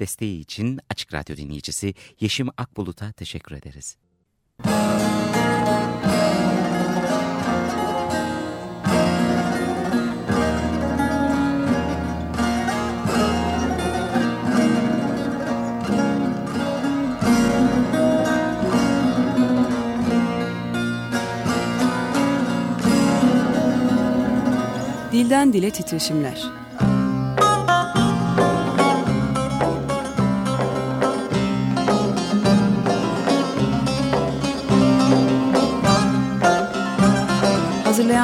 Desteği için Açık Radyo dinleyicisi Yeşim Akbulut'a teşekkür ederiz. Dilden Dile Titreşimler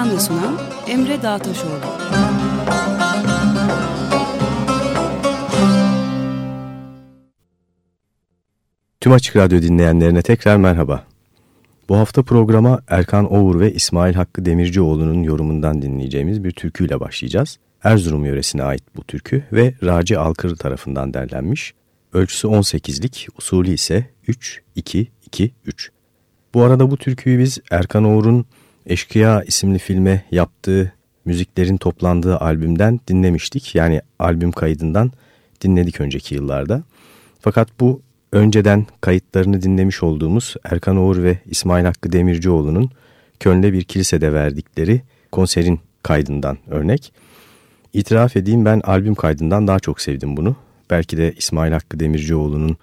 Hazırlayan ve sunan Emre Dağtaşoğlu. Tüm Açık Radyo dinleyenlerine tekrar merhaba. Bu hafta programa Erkan Oğur ve İsmail Hakkı Demircioğlu'nun yorumundan dinleyeceğimiz bir türküyle başlayacağız. Erzurum yöresine ait bu türkü ve Raci Alkır tarafından derlenmiş. Ölçüsü 18'lik, usulü ise 3-2-2-3. Bu arada bu türküyü biz Erkan Oğur'un Eşkıya isimli filme yaptığı müziklerin toplandığı albümden dinlemiştik. Yani albüm kaydından dinledik önceki yıllarda. Fakat bu önceden kayıtlarını dinlemiş olduğumuz Erkan Oğur ve İsmail Hakkı Demircioğlu'nun Köln'de bir kilisede verdikleri konserin kaydından örnek. İtiraf edeyim ben albüm kaydından daha çok sevdim bunu. Belki de İsmail Hakkı Demircioğlu'nun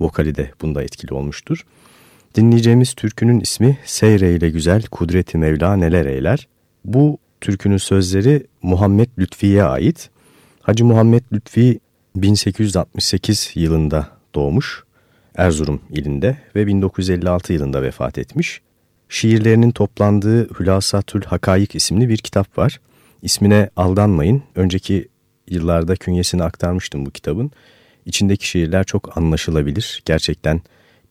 vokali de bunda etkili olmuştur. Dinleyeceğimiz türkünün ismi Seyreyle Güzel Kudreti Mevla Neler Eyler. Bu türkünün sözleri Muhammed Lütfi'ye ait. Hacı Muhammed Lütfi 1868 yılında doğmuş Erzurum ilinde ve 1956 yılında vefat etmiş. Şiirlerinin toplandığı Hülasatül Hakayık isimli bir kitap var. İsmine aldanmayın. Önceki yıllarda künyesini aktarmıştım bu kitabın. İçindeki şiirler çok anlaşılabilir. Gerçekten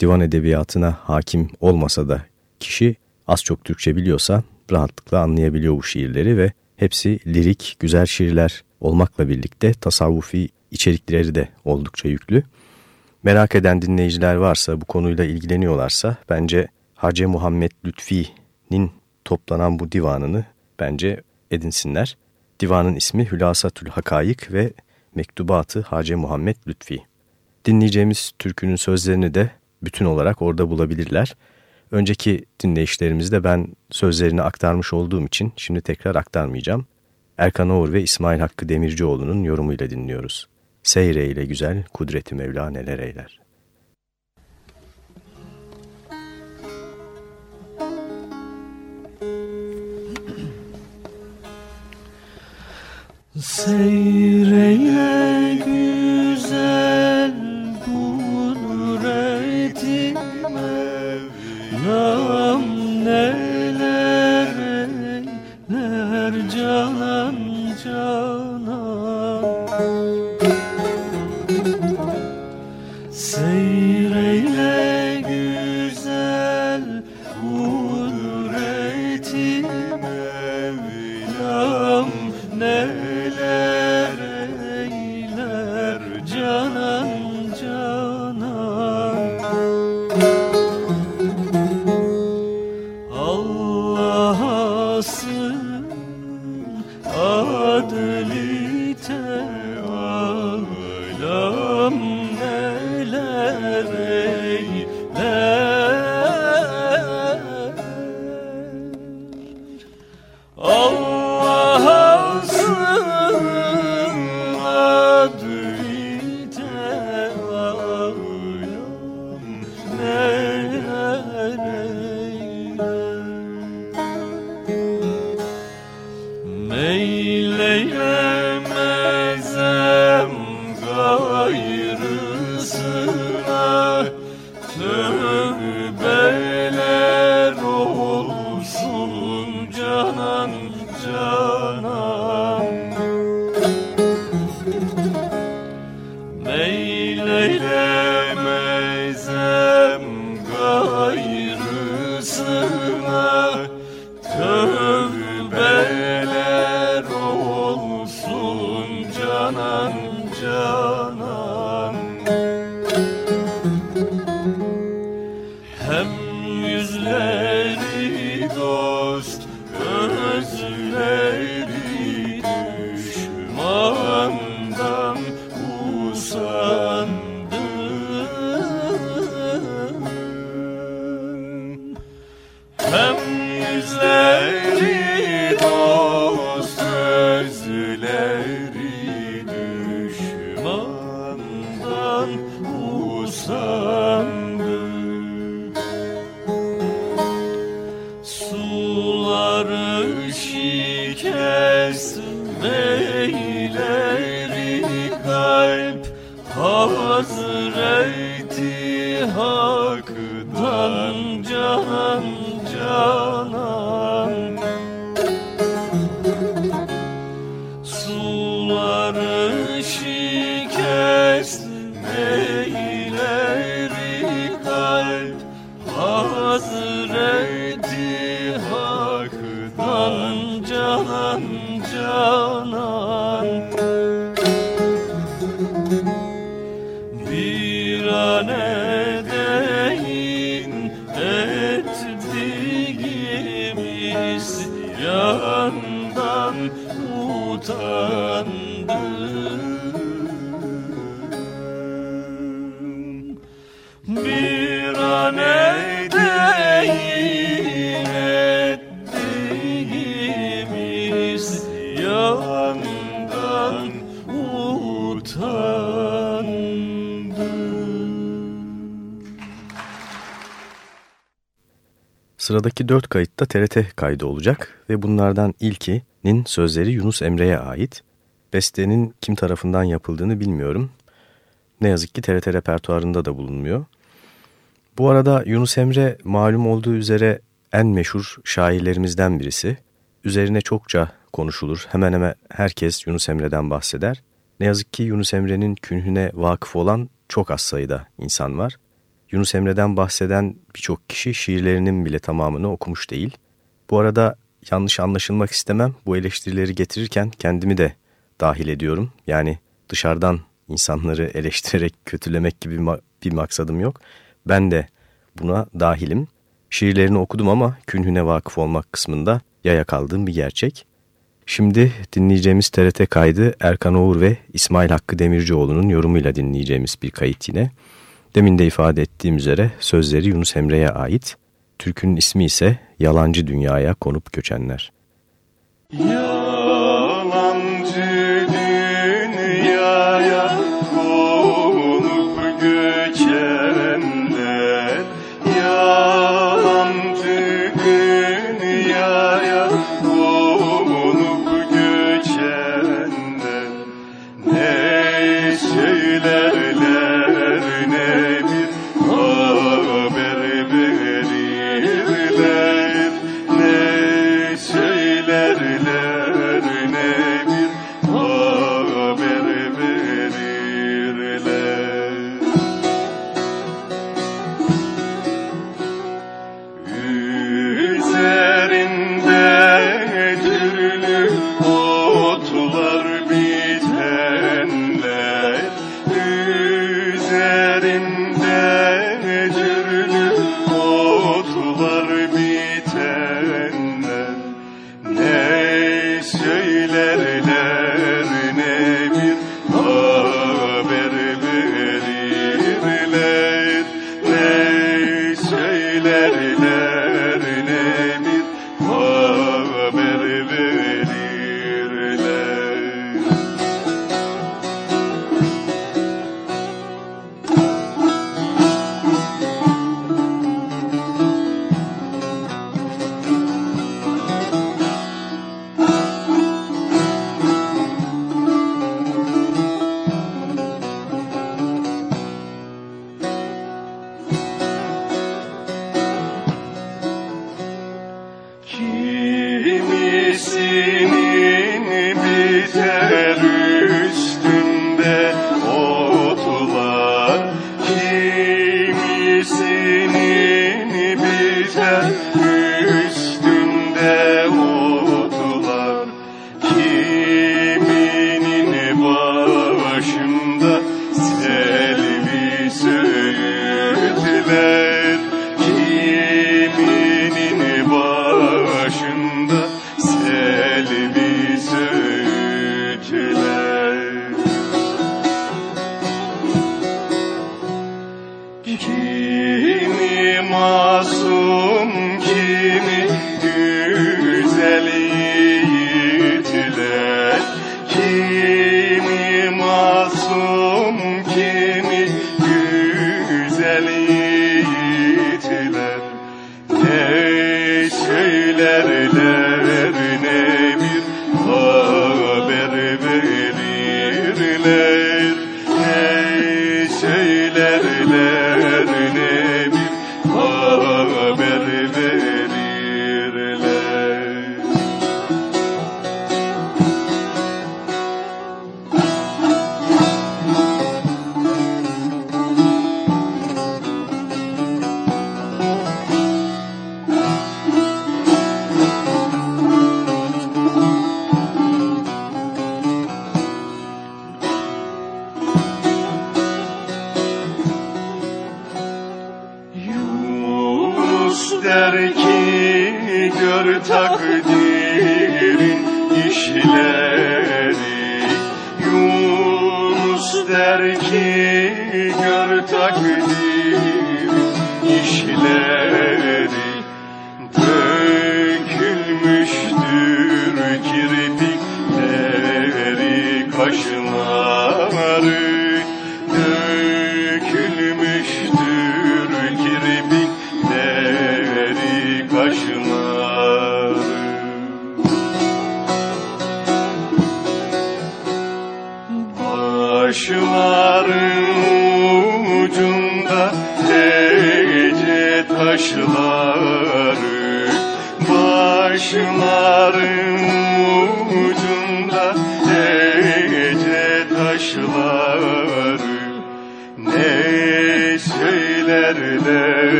divan edebiyatına hakim olmasa da kişi az çok Türkçe biliyorsa rahatlıkla anlayabiliyor bu şiirleri ve hepsi lirik, güzel şiirler olmakla birlikte tasavvufi içerikleri de oldukça yüklü. Merak eden dinleyiciler varsa, bu konuyla ilgileniyorlarsa bence Hacı Muhammed Lütfi'nin toplanan bu divanını bence edinsinler. Divanın ismi Hülasatül Hakayık ve Mektubatı Hacı Muhammed Lütfi. Dinleyeceğimiz türkünün sözlerini de bütün olarak orada bulabilirler. Önceki dinleyişlerimizde ben sözlerini aktarmış olduğum için şimdi tekrar aktarmayacağım. Erkan Oğur ve İsmail Hakkı Demircioğlu'nun yorumuyla dinliyoruz. Seyre ile güzel, kudreti Mevla neler eyler. Seyreyle güzel 4 kayıtta TRT kaydı olacak ve bunlardan ilkinin sözleri Yunus Emre'ye ait. Bestenin kim tarafından yapıldığını bilmiyorum. Ne yazık ki TRT repertuarında da bulunmuyor. Bu arada Yunus Emre malum olduğu üzere en meşhur şairlerimizden birisi. Üzerine çokça konuşulur. Hemen hemen herkes Yunus Emre'den bahseder. Ne yazık ki Yunus Emre'nin künhüne vakıf olan çok az sayıda insan var. Yunus Emre'den bahseden birçok kişi şiirlerinin bile tamamını okumuş değil. Bu arada yanlış anlaşılmak istemem. Bu eleştirileri getirirken kendimi de dahil ediyorum. Yani dışarıdan insanları eleştirerek kötülemek gibi bir maksadım yok. Ben de buna dahilim. Şiirlerini okudum ama künhüne vakıf olmak kısmında yaya kaldığım bir gerçek. Şimdi dinleyeceğimiz TRT kaydı Erkan Oğur ve İsmail Hakkı Demircioğlu'nun yorumuyla dinleyeceğimiz bir kayıt yine. Demin de ifade ettiğim üzere sözleri Yunus Emre'ye ait. Türkünün ismi ise Yalancı Dünyaya Konup Göçenler. Yalancı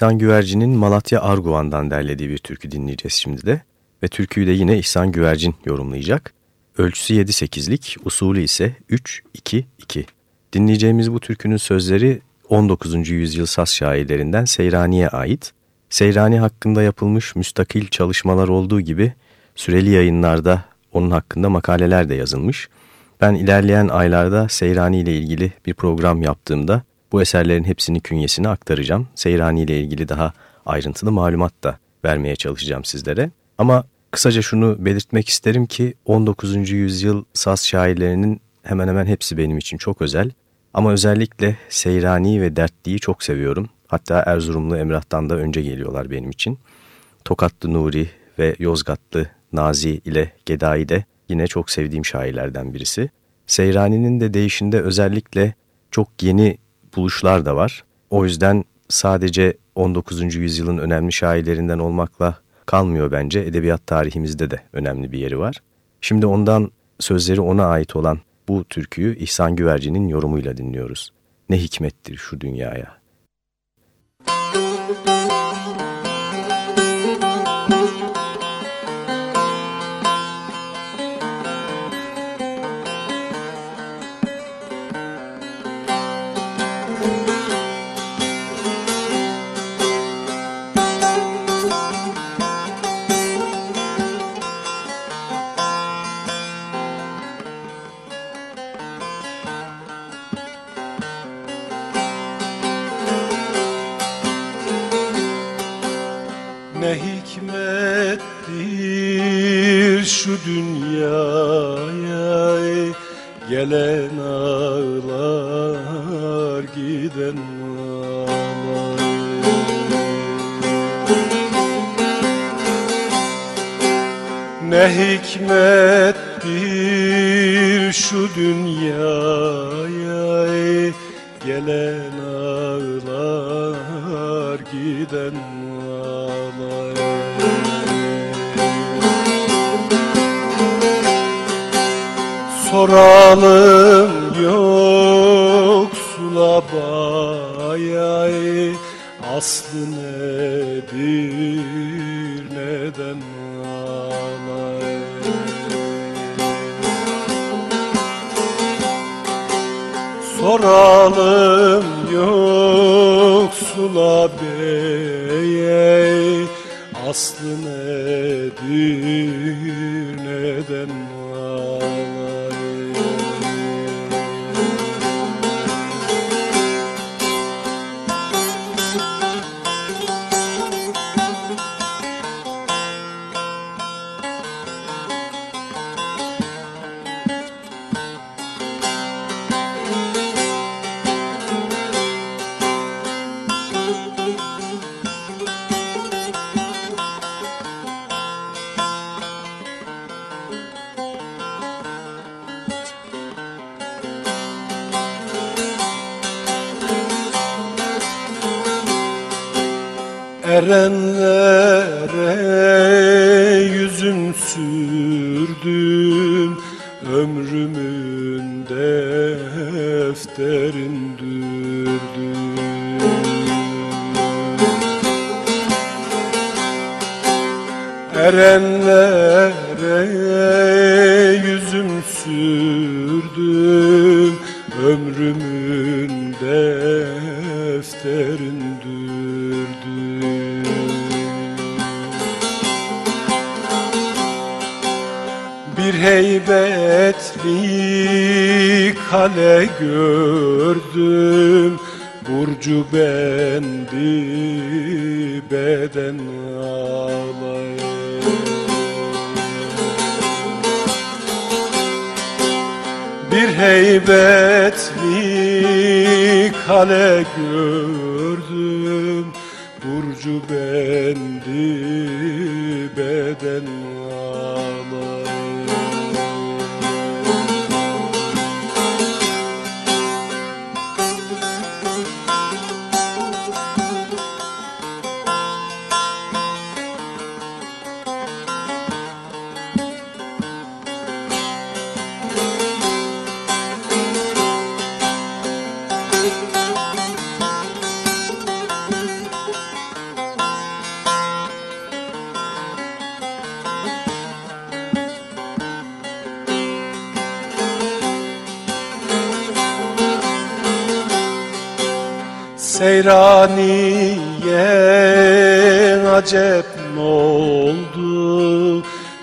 İhsan Güvercin'in Malatya Arguvan'dan derlediği bir türkü dinleyeceğiz şimdi de. Ve türküyü de yine İhsan Güvercin yorumlayacak. Ölçüsü 7-8'lik, usulü ise 3-2-2. Dinleyeceğimiz bu türkünün sözleri 19. yüzyıl Saz şairlerinden Seyrani'ye ait. Seyrani hakkında yapılmış müstakil çalışmalar olduğu gibi süreli yayınlarda onun hakkında makaleler de yazılmış. Ben ilerleyen aylarda Seyrani ile ilgili bir program yaptığımda bu eserlerin hepsini künyesine aktaracağım. Seyrani ile ilgili daha ayrıntılı malumat da vermeye çalışacağım sizlere. Ama kısaca şunu belirtmek isterim ki 19. yüzyıl saz şairlerinin hemen hemen hepsi benim için çok özel. Ama özellikle Seyrani ve Dertli'yi çok seviyorum. Hatta Erzurumlu Emrah'tan da önce geliyorlar benim için. Tokatlı Nuri ve Yozgatlı Nazi ile Gedai de yine çok sevdiğim şairlerden birisi. Seyrani'nin de değişinde özellikle çok yeni buluşlar da var. O yüzden sadece 19. yüzyılın önemli şairlerinden olmakla kalmıyor bence. Edebiyat tarihimizde de önemli bir yeri var. Şimdi ondan sözleri ona ait olan bu türküyü İhsan Güvercin'in yorumuyla dinliyoruz. Ne hikmettir şu dünyaya. Ne hikmettir şu dünyaya Gelen ağlar giden ağlar. Ne hikmettir şu dünyaya Gelen ağlar giden Soralım yoksula bayay. Aslı nedir neden ağlar Soralım yoksula beye Aslı nedir neden Hey.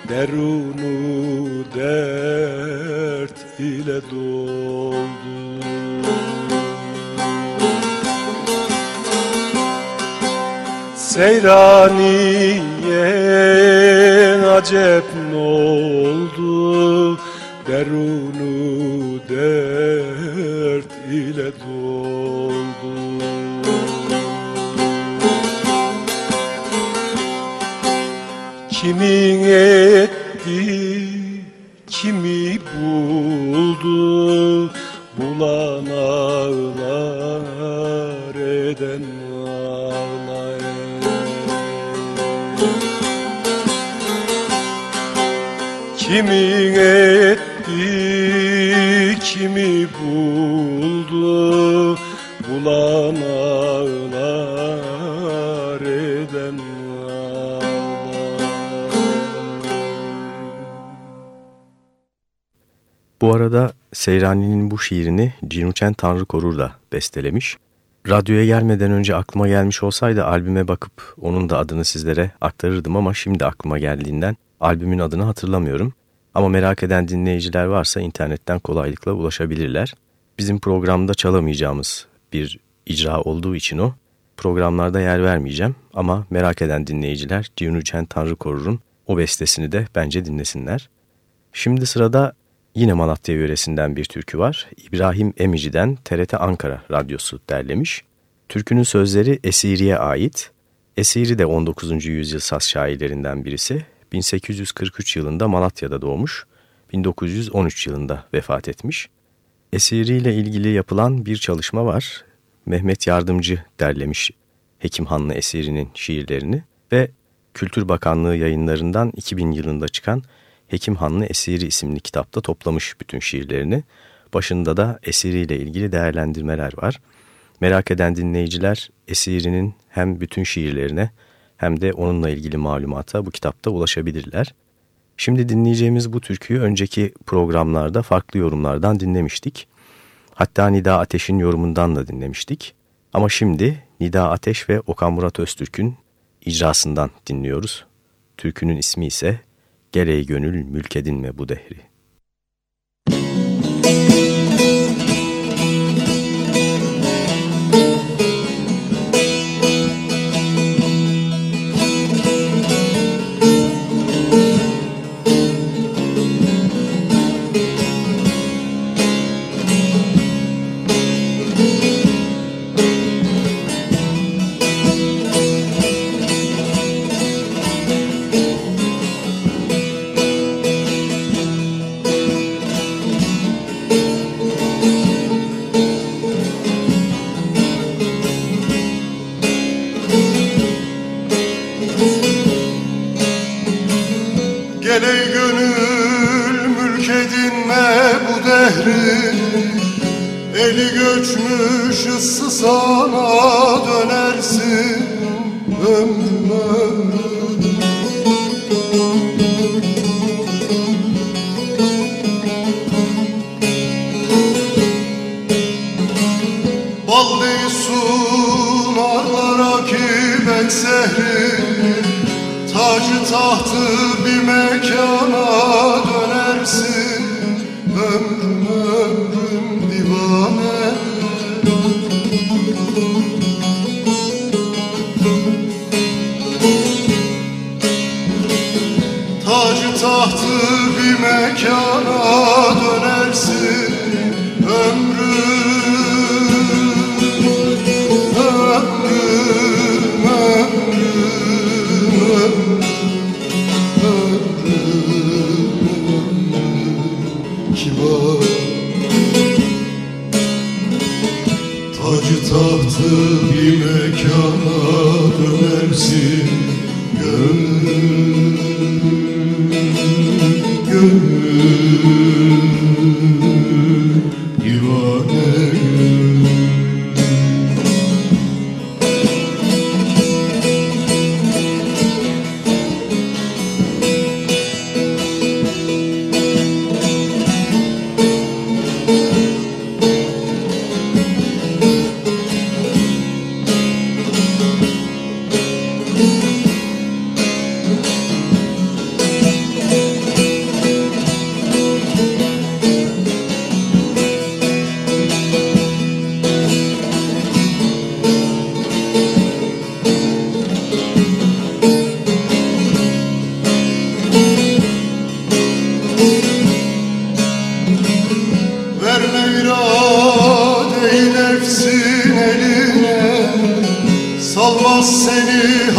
Derunu dert ile doldu. Seyraniye acep ne oldu? Derunu Kimin etti, Seyrani'nin bu şiirini Cinuçen Tanrı Korur da bestelemiş. Radyoya gelmeden önce aklıma gelmiş olsaydı albüme bakıp onun da adını sizlere aktarırdım ama şimdi aklıma geldiğinden albümün adını hatırlamıyorum. Ama merak eden dinleyiciler varsa internetten kolaylıkla ulaşabilirler. Bizim programda çalamayacağımız bir icra olduğu için o programlarda yer vermeyeceğim ama merak eden dinleyiciler Cinuçen Tanrı Korur'un o bestesini de bence dinlesinler. Şimdi sırada Yine Malatya yöresinden bir türkü var. İbrahim Emici'den TRT Ankara Radyosu derlemiş. Türkünün sözleri Esiri'ye ait. Esiri de 19. yüzyıl saz şairlerinden birisi. 1843 yılında Malatya'da doğmuş. 1913 yılında vefat etmiş. Esiri ile ilgili yapılan bir çalışma var. Mehmet Yardımcı derlemiş Hekim Hanlı Esiri'nin şiirlerini ve Kültür Bakanlığı yayınlarından 2000 yılında çıkan Hekim Hanlı Esiri isimli kitapta toplamış bütün şiirlerini. Başında da esiriyle ilgili değerlendirmeler var. Merak eden dinleyiciler esirinin hem bütün şiirlerine hem de onunla ilgili malumata bu kitapta ulaşabilirler. Şimdi dinleyeceğimiz bu türküyü önceki programlarda farklı yorumlardan dinlemiştik. Hatta Nida Ateş'in yorumundan da dinlemiştik. Ama şimdi Nida Ateş ve Okan Murat Öztürk'ün icrasından dinliyoruz. Türkünün ismi ise Geley gönül mülk edinme bu dehri. sana dönersin ömrüm ömrüm Bal değilsin arlara ki ben sehrim Tacı tahtı bir mekana No. Mürad ey nefsin eline. Salmaz seni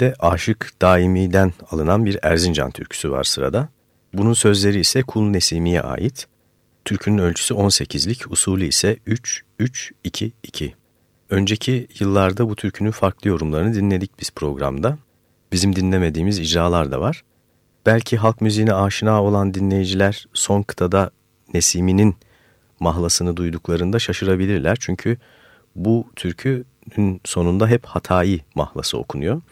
De Aşık Daimi'den alınan bir Erzincan türküsü var sırada. Bunun sözleri ise Kul Nesimi'ye ait. Türkünün ölçüsü 18'lik, usulü ise 3-3-2-2. Önceki yıllarda bu türkünün farklı yorumlarını dinledik biz programda. Bizim dinlemediğimiz icralar da var. Belki halk müziğine aşina olan dinleyiciler son kıtada Nesimi'nin mahlasını duyduklarında şaşırabilirler. Çünkü bu türkünün sonunda hep Hatayi mahlası okunuyor.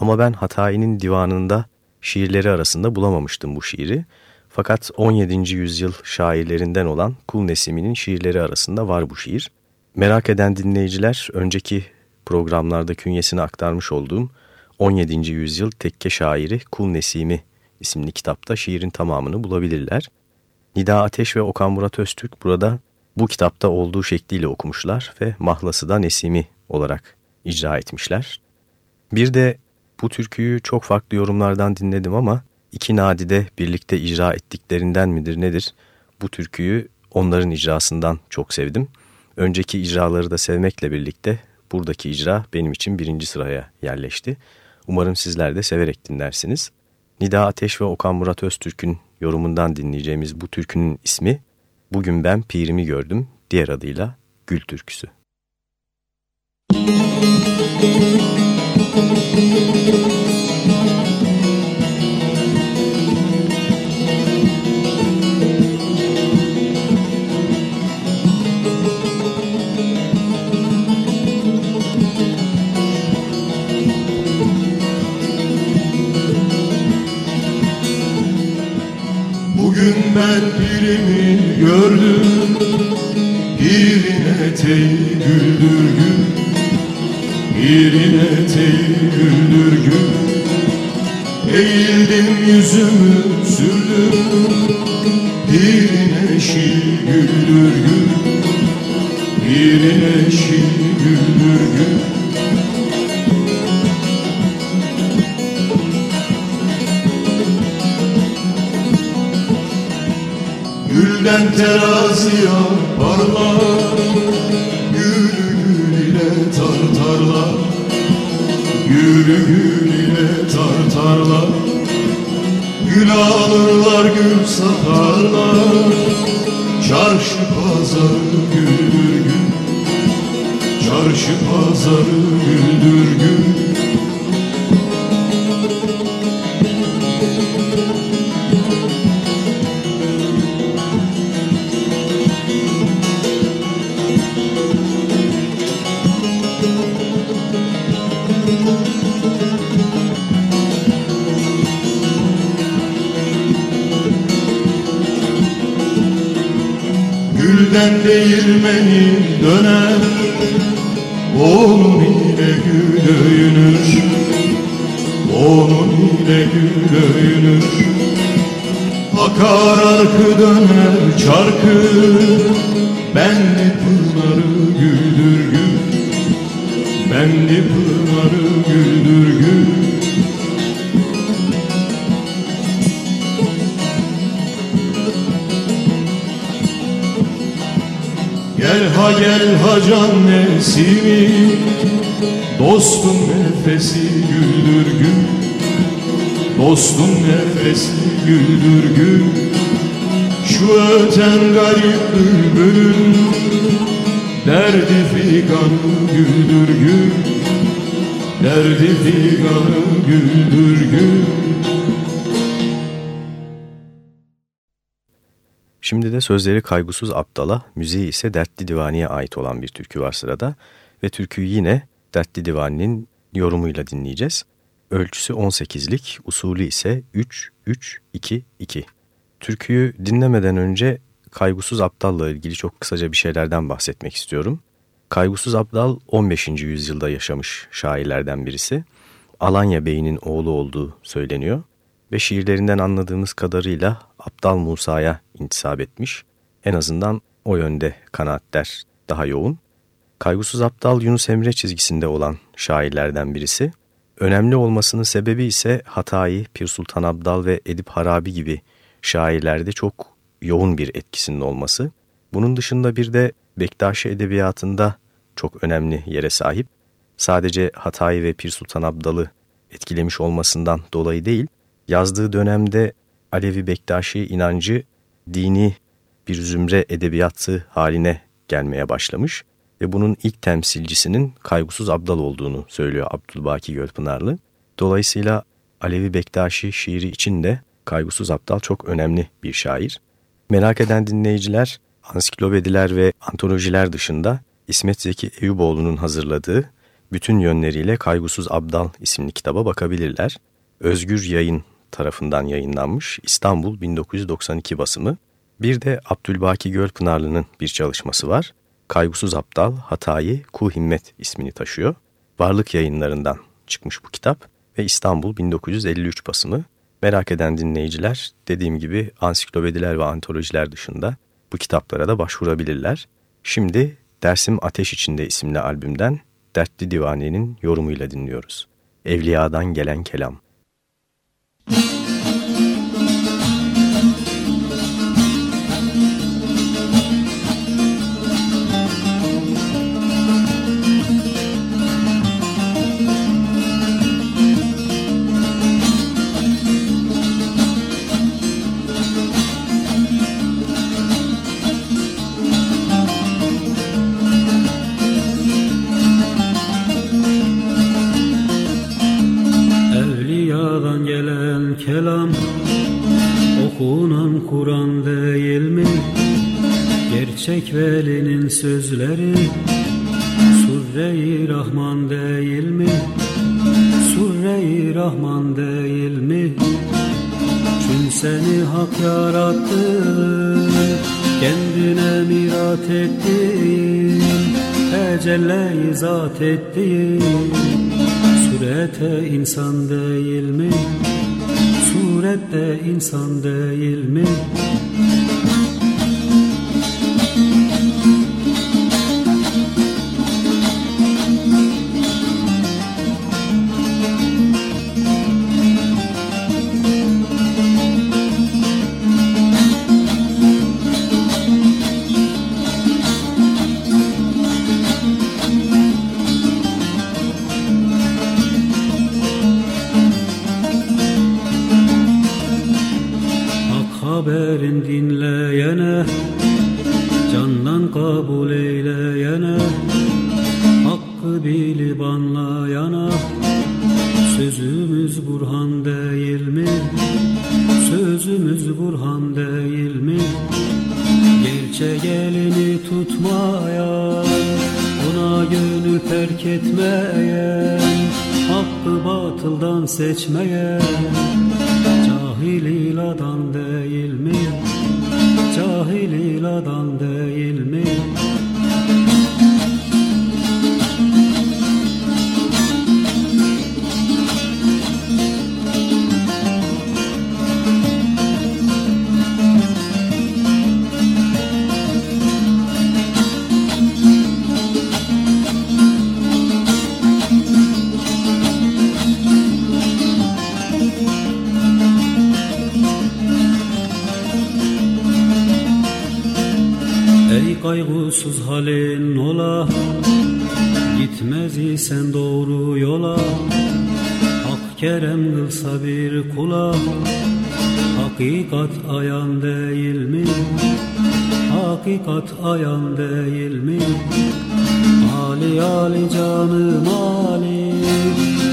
Ama ben Hatayi'nin divanında şiirleri arasında bulamamıştım bu şiiri. Fakat 17. yüzyıl şairlerinden olan Kul Nesimi'nin şiirleri arasında var bu şiir. Merak eden dinleyiciler önceki programlarda künyesini aktarmış olduğum 17. yüzyıl tekke şairi Kul Nesimi isimli kitapta şiirin tamamını bulabilirler. Nida Ateş ve Okan Murat Öztürk burada bu kitapta olduğu şekliyle okumuşlar ve mahlası da Nesimi olarak icra etmişler. Bir de bu türküyü çok farklı yorumlardan dinledim ama iki nadide birlikte icra ettiklerinden midir nedir? Bu türküyü onların icrasından çok sevdim. Önceki icraları da sevmekle birlikte buradaki icra benim için birinci sıraya yerleşti. Umarım sizler de severek dinlersiniz. Nida Ateş ve Okan Murat Öztürk'ün yorumundan dinleyeceğimiz bu türkünün ismi Bugün Ben Pirimi Gördüm, diğer adıyla Gül Türküsü. Müzik Bugün ben birimi gördüm. Birine eteği güldür gül Birin eteği güldür gül Eğildim yüzümü sürdüm. Birine şi güldür gül Birine şi güldür Gülden teraziye parlar Gül gül ile tartarlar Gül gül ile tartarlar Gül alırlar gül satarlar. Çarşı pazarı güldür gül. Çarşı pazarı güldür gül değirmeni döner. Onun ile gül öyünür Onun ile gül öyünür Akar arkı döner çarkı. Benli pınarı güldür gül. Benli pınarı güldür gül Gel ha gel ha can nesimi. Dostun nefesi güldür gül. Dostun nefesi güldür gül. Şu öten garip bülbülün Derdi figanı güldür gül. Derdi figanı güldür gül Şimdi de sözleri Kaygusuz Abdal'a, müziği ise Dertli Divani'ye ait olan bir türkü var sırada. Ve türküyü yine Dertli Divani'nin yorumuyla dinleyeceğiz. Ölçüsü 18'lik, usulü ise 3-3-2-2. Türküyü dinlemeden önce Kaygusuz Abdal'la ilgili çok kısaca bir şeylerden bahsetmek istiyorum. Kaygusuz Abdal 15. yüzyılda yaşamış şairlerden birisi. Alanya Bey'inin oğlu olduğu söyleniyor ve şiirlerinden anladığımız kadarıyla Abdal Musa'ya intisap etmiş. En azından o yönde kanaatler daha yoğun. Kaygusuz Abdal Yunus Emre çizgisinde olan şairlerden birisi. Önemli olmasının sebebi ise Hatayi, Pir Sultan Abdal ve Edip Harabi gibi şairlerde çok yoğun bir etkisinin olması. Bunun dışında bir de Bektaşi edebiyatında çok önemli yere sahip. Sadece Hatayi ve Pir Sultan Abdal'ı etkilemiş olmasından dolayı değil, yazdığı dönemde Alevi Bektaşi inancı dini bir zümre edebiyatı haline gelmeye başlamış ve bunun ilk temsilcisinin Kaygusuz Abdal olduğunu söylüyor Abdülbaki Gölpınarlı. Dolayısıyla Alevi Bektaşi şiiri için de Kaygusuz Abdal çok önemli bir şair. Merak eden dinleyiciler ansiklopediler ve antolojiler dışında İsmet Zeki Eyüboğlu'nun hazırladığı bütün yönleriyle Kaygusuz Abdal isimli kitaba bakabilirler. Özgür Yayın tarafından yayınlanmış İstanbul 1992 basımı. Bir de Abdülbaki Gölpınarlı'nın bir çalışması var. Kaygusuz Aptal, Hatayı, Ku Himmet ismini taşıyor. Varlık yayınlarından çıkmış bu kitap ve İstanbul 1953 basımı. Merak eden dinleyiciler dediğim gibi ansiklopediler ve antolojiler dışında bu kitaplara da başvurabilirler. Şimdi Dersim Ateş İçinde isimli albümden Dertli Divane'nin yorumuyla dinliyoruz. Evliyadan gelen kelam. Thank you. Gerçek velinin sözleri Surre-i Rahman değil mi? Surre-i Rahman değil mi? Çünkü seni hak yarattı Kendine mirat ettin Ecelle zat ettin Surete insan değil mi? Surette insan değil mi? Ayan değil mi? Ali Ali canım Ali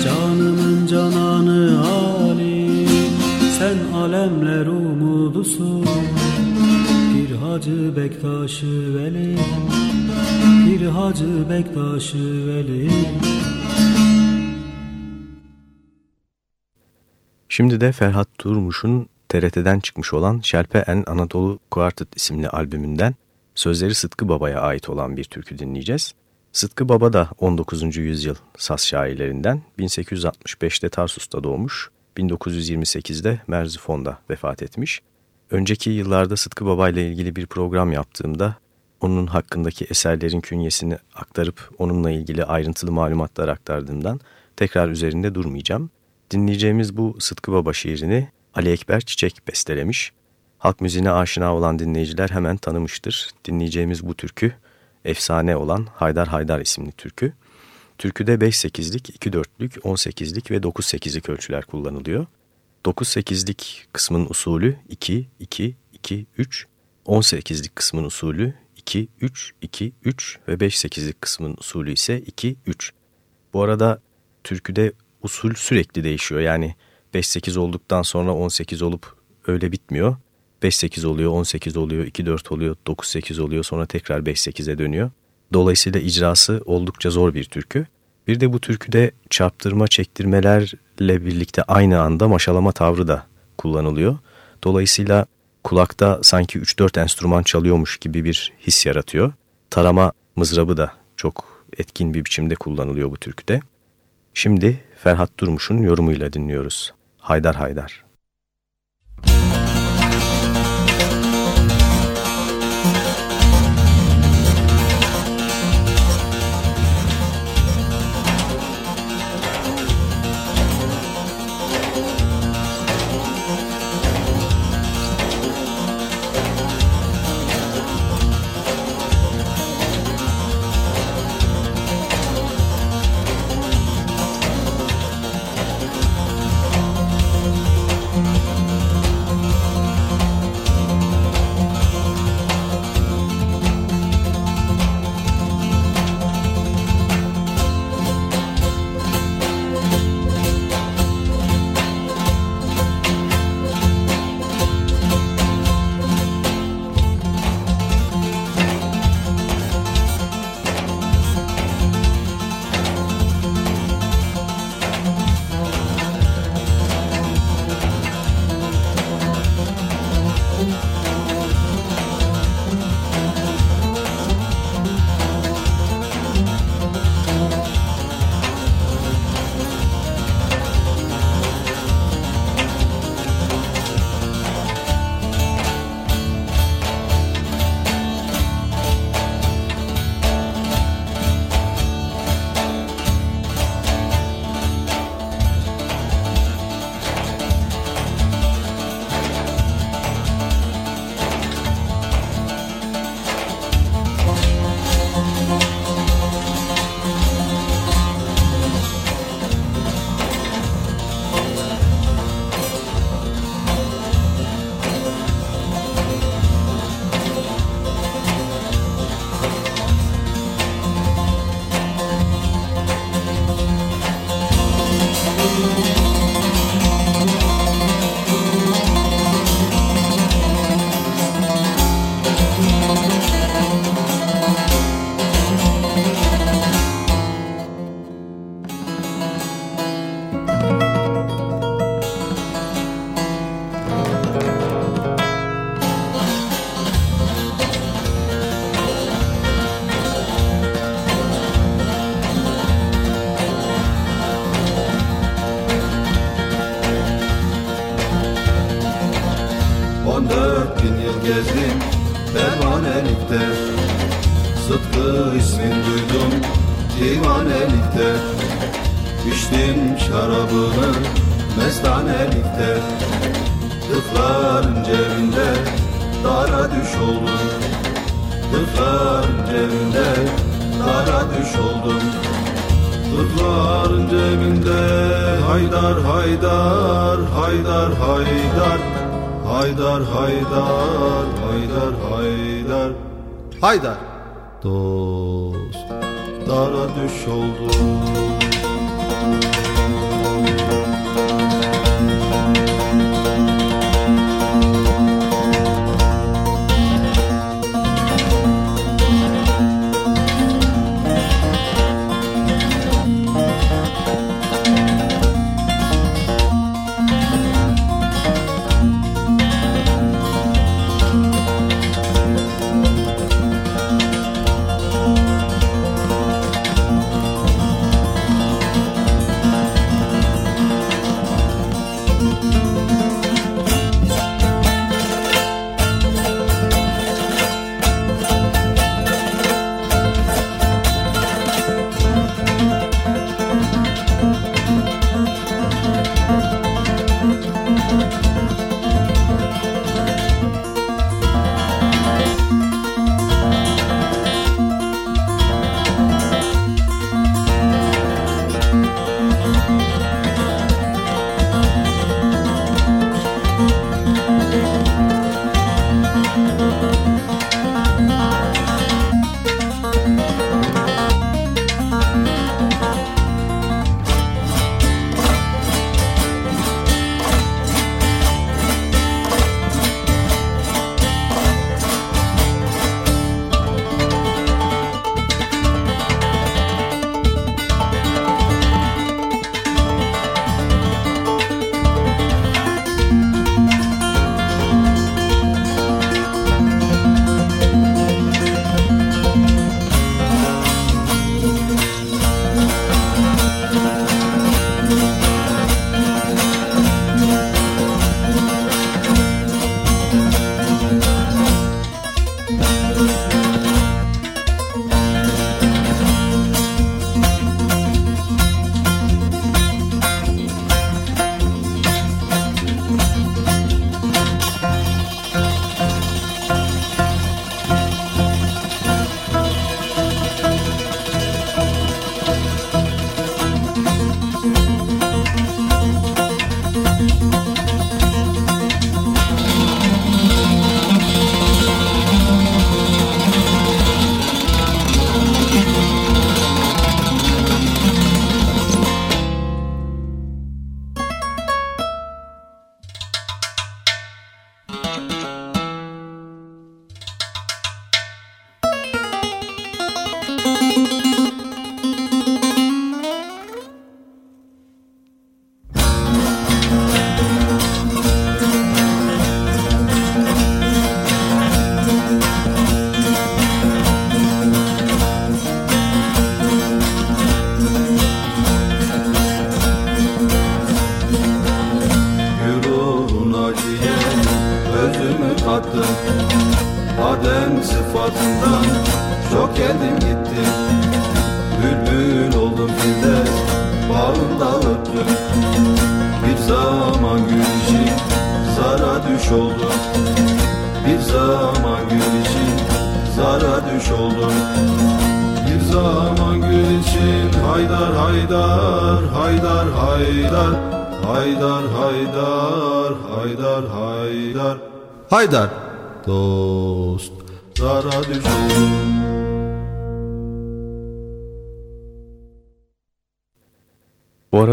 Canımın cananı Ali Sen alemler umudusun Hacı Bektaş'ı Veli. Pir Hacı Bektaş'ı Veli. Şimdi de Ferhat Durmuş'un TRT'den çıkmış olan Şelpe En Anadolu Quartet isimli albümünden sözleri Sıtkı Baba'ya ait olan bir türkü dinleyeceğiz. Sıtkı Baba da 19. yüzyıl saz şairlerinden 1865'te Tarsus'ta doğmuş, 1928'de Merzifon'da vefat etmiş. Önceki yıllarda Sıtkı Baba ile ilgili bir program yaptığımda onun hakkındaki eserlerin künyesini aktarıp onunla ilgili ayrıntılı malumatlar aktardığımdan tekrar üzerinde durmayacağım. Dinleyeceğimiz bu Sıtkı Baba şiirini Ali Ekber Çiçek bestelemiş. Halk müziğine aşina olan dinleyiciler hemen tanımıştır. Dinleyeceğimiz bu türkü efsane olan Haydar Haydar isimli türkü. Türküde 5-8'lik, 2-4'lük, 18'lik ve 9-8'lik ölçüler kullanılıyor. 9-8'lik kısmın usulü 2-2-2-3, 18'lik kısmın usulü 2-3-2-3 ve 5-8'lik kısmın usulü ise 2-3. Bu arada türküde usul sürekli değişiyor. Yani 5-8 olduktan sonra 18 olup öyle bitmiyor. 5-8 oluyor, 18 oluyor, 2-4 oluyor, 9-8 oluyor sonra tekrar 5-8'e dönüyor. Dolayısıyla icrası oldukça zor bir türkü. Bir de bu türküde çarptırma çektirmelerle birlikte aynı anda maşalama tavrı da kullanılıyor. Dolayısıyla kulakta sanki 3-4 enstrüman çalıyormuş gibi bir his yaratıyor. Tarama mızrabı da çok etkin bir biçimde kullanılıyor bu türküde. Şimdi Ferhat Durmuş'un yorumuyla dinliyoruz. Haydar Haydar. Haydar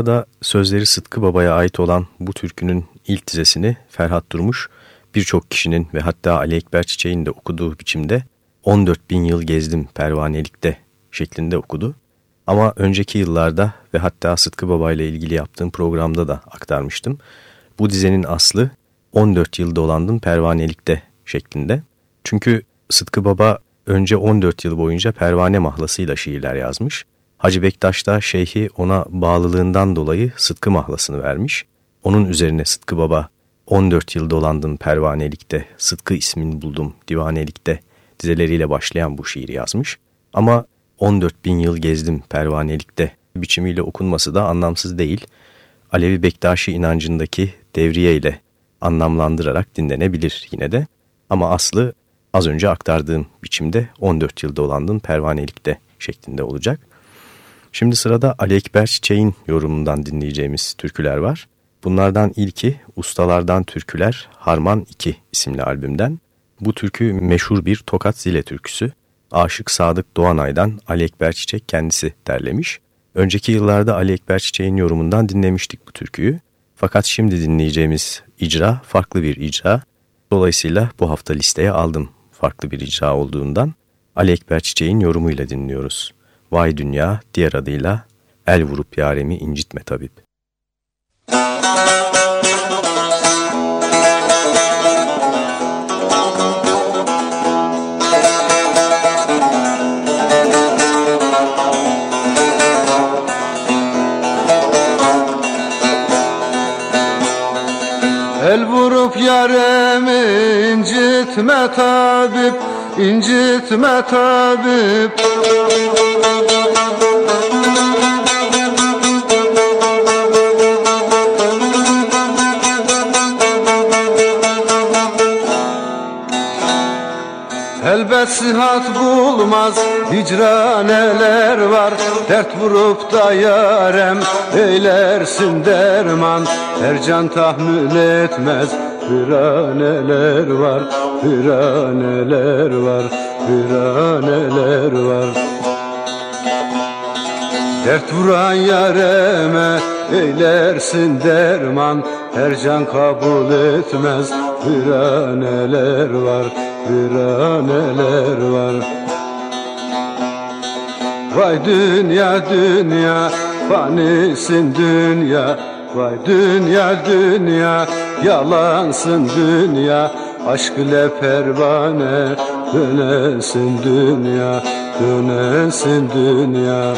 Bu arada sözleri Sıtkı Baba'ya ait olan bu türkünün ilk dizesini Ferhat Durmuş birçok kişinin ve hatta Ali Ekber Çiçek'in de okuduğu biçimde 14 bin yıl gezdim pervanelikte şeklinde okudu. Ama önceki yıllarda ve hatta Sıtkı Baba ile ilgili yaptığım programda da aktarmıştım. Bu dizenin aslı 14 yıl dolandım pervanelikte şeklinde. Çünkü Sıtkı Baba önce 14 yıl boyunca pervane mahlasıyla şiirler yazmış. Hacı Bektaş da şeyhi ona bağlılığından dolayı Sıtkı mahlasını vermiş. Onun üzerine Sıtkı Baba 14 yıl dolandım pervanelikte, Sıtkı ismini buldum divanelikte dizeleriyle başlayan bu şiiri yazmış. Ama 14 bin yıl gezdim pervanelikte biçimiyle okunması da anlamsız değil. Alevi Bektaşi inancındaki devriye ile anlamlandırarak dinlenebilir yine de. Ama aslı az önce aktardığım biçimde 14 yıl dolandım pervanelikte şeklinde olacak. Şimdi sırada Ali Ekber Çiçek'in yorumundan dinleyeceğimiz türküler var. Bunlardan ilki Ustalardan Türküler Harman 2 isimli albümden. Bu türkü meşhur bir Tokat Zile türküsü. Aşık Sadık Doğanay'dan Ali Ekber Çiçek kendisi derlemiş. Önceki yıllarda Ali Ekber Çiçek'in yorumundan dinlemiştik bu türküyü. Fakat şimdi dinleyeceğimiz icra farklı bir icra. Dolayısıyla bu hafta listeye aldım farklı bir icra olduğundan. Ali Ekber Çiçek'in yorumuyla dinliyoruz. Vay Dünya diğer adıyla El Vurup Yaremi incitme Tabip. El vurup yaremi incitme tabip incitme tabip Elbet sihat bulmaz hicra neler var. Dert vurup da yarem eylersin derman. Her can tahammül etmez Hüraneler var, hüraneler var, hüraneler var. Dert vuran yareme eylersin derman. Her can kabul etmez hüraneler var, hüraneler var. Vay dünya dünya fanisin dünya. Vay dünya dünya yalansın dünya. Aşk ile pervane dönesin dünya Dönesin dünya.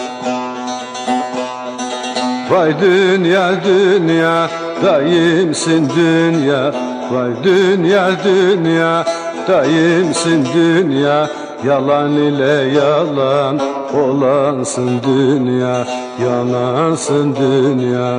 Vay dünya dünya daimsin dünya. Vay dünya dünya daimsin dünya Yalan ile yalan olansın dünya Yanansın dünya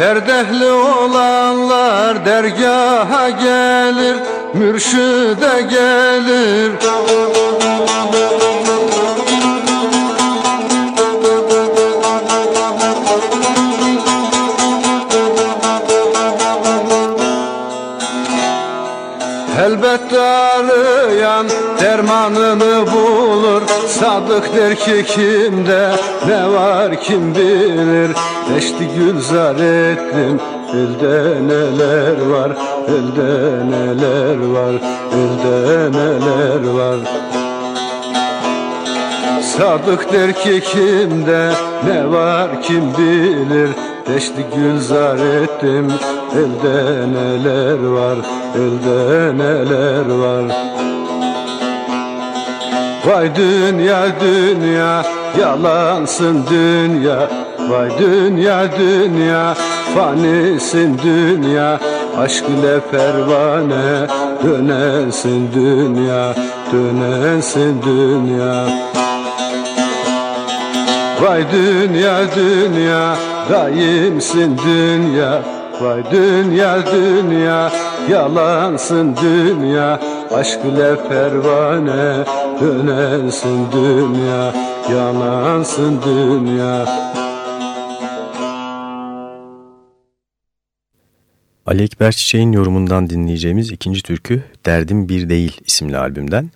Derdehli olanlar dergaha gelir Mürşide gelir. Elbette arayan dermanını bulur Sadık der ki kimde ne var kim bilir? Beşti gülzar ettim elde neler var Elde neler var Elde neler var? Sadık der ki kimde ne var kim bilir? Deşti gülzar ettim elde neler var Elde neler var Vay dünya dünya yalansın dünya. Vay dünya dünya fanisin dünya. Aşk ile pervane dönesin dünya Dönesin dünya. Vay dünya dünya daimsin dünya. Vay dünya dünya yalansın dünya. Aşk ile pervane dönesin dünya Yalansın dünya Ali Ekber Çiçek'in yorumundan dinleyeceğimiz ikinci türkü Derdim Bir Değil isimli albümden.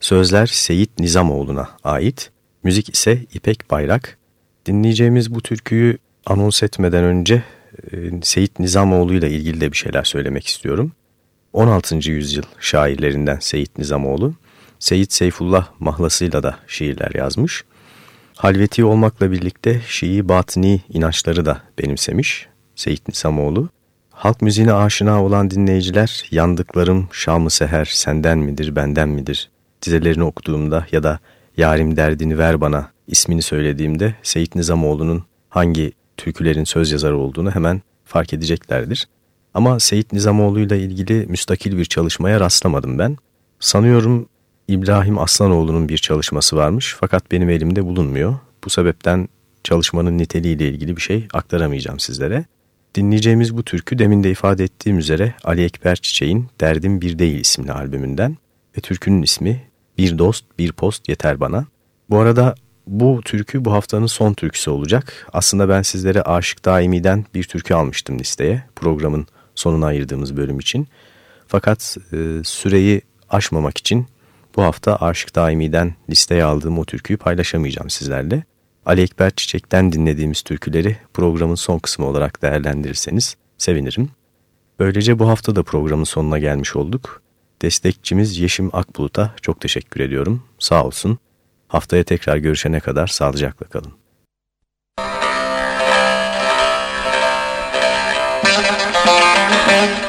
Sözler Seyit Nizamoğlu'na ait, müzik ise İpek Bayrak. Dinleyeceğimiz bu türküyü anons etmeden önce e, Seyit Nizamoğlu ile ilgili de bir şeyler söylemek istiyorum. 16. yüzyıl şairlerinden Seyit Nizamoğlu, Seyit Seyfullah mahlasıyla da şiirler yazmış. Halveti olmakla birlikte Şii batini inançları da benimsemiş Seyit Nizamoğlu. Halk müziğine aşina olan dinleyiciler yandıklarım Şam-ı Seher senden midir benden midir dizelerini okuduğumda ya da Yarim derdini ver bana ismini söylediğimde Seyit Nizamoğlu'nun hangi türkülerin söz yazarı olduğunu hemen fark edeceklerdir. Ama Seyit Nizamoğlu ile ilgili müstakil bir çalışmaya rastlamadım ben. Sanıyorum İbrahim Aslanoğlu'nun bir çalışması varmış fakat benim elimde bulunmuyor. Bu sebepten çalışmanın niteliğiyle ilgili bir şey aktaramayacağım sizlere. Dinleyeceğimiz bu türkü demin de ifade ettiğim üzere Ali Ekber Çiçek'in Derdim Bir Değil isimli albümünden ve türkünün ismi Bir Dost Bir Post Yeter Bana. Bu arada bu türkü bu haftanın son türküsü olacak. Aslında ben sizlere Aşık Daimi'den bir türkü almıştım listeye programın sonuna ayırdığımız bölüm için. Fakat e, süreyi aşmamak için bu hafta Aşık Daimi'den listeye aldığım o türküyü paylaşamayacağım sizlerle. Ali Ekber Çiçek'ten dinlediğimiz türküleri programın son kısmı olarak değerlendirirseniz sevinirim. Böylece bu hafta da programın sonuna gelmiş olduk. Destekçimiz Yeşim Akbulut'a çok teşekkür ediyorum. Sağ olsun. Haftaya tekrar görüşene kadar sağlıcakla kalın. Bütün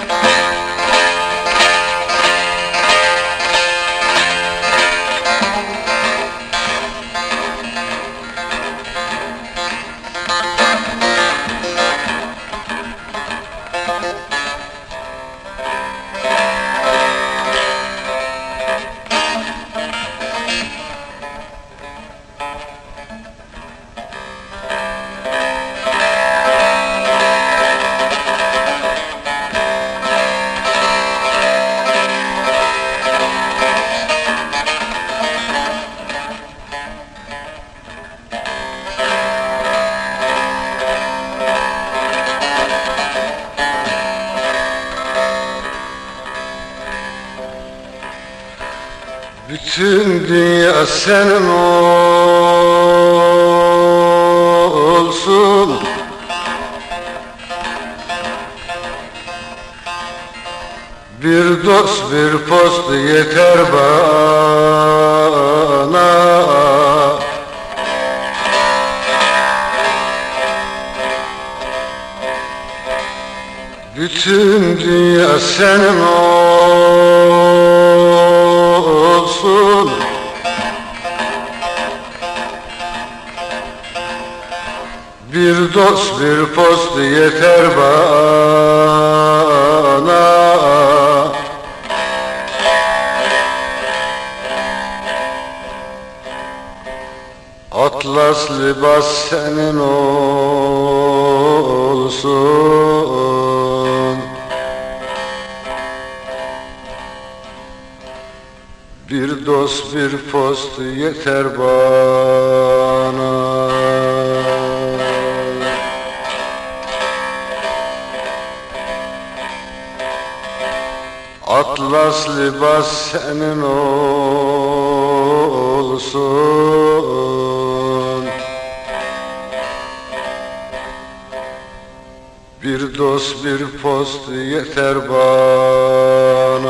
dünya senin Atlas libas senin olsun. Bir dost bir post yeter bana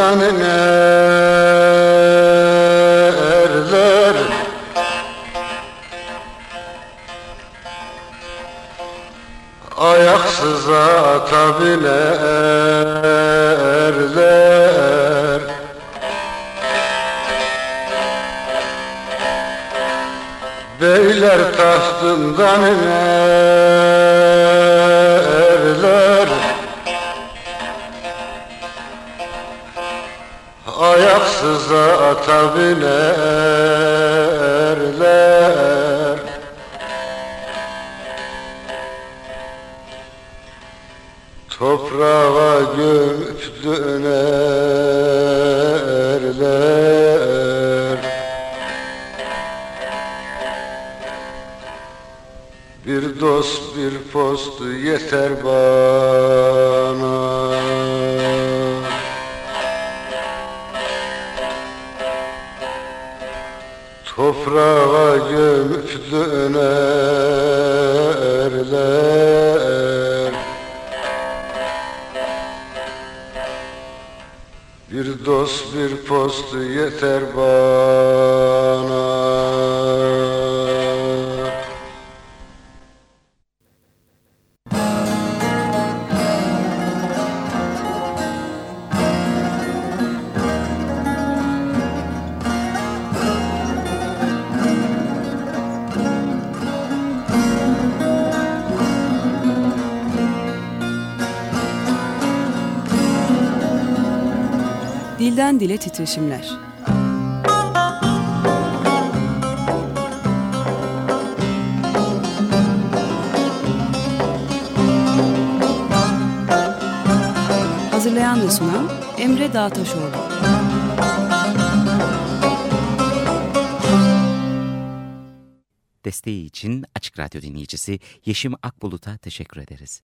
ربنا قبل titreşimler. Hazırlayan ve sunan Emre Dağtaşoğlu. Desteği için Açık Radyo dinleyicisi Yeşim Akbulut'a teşekkür ederiz.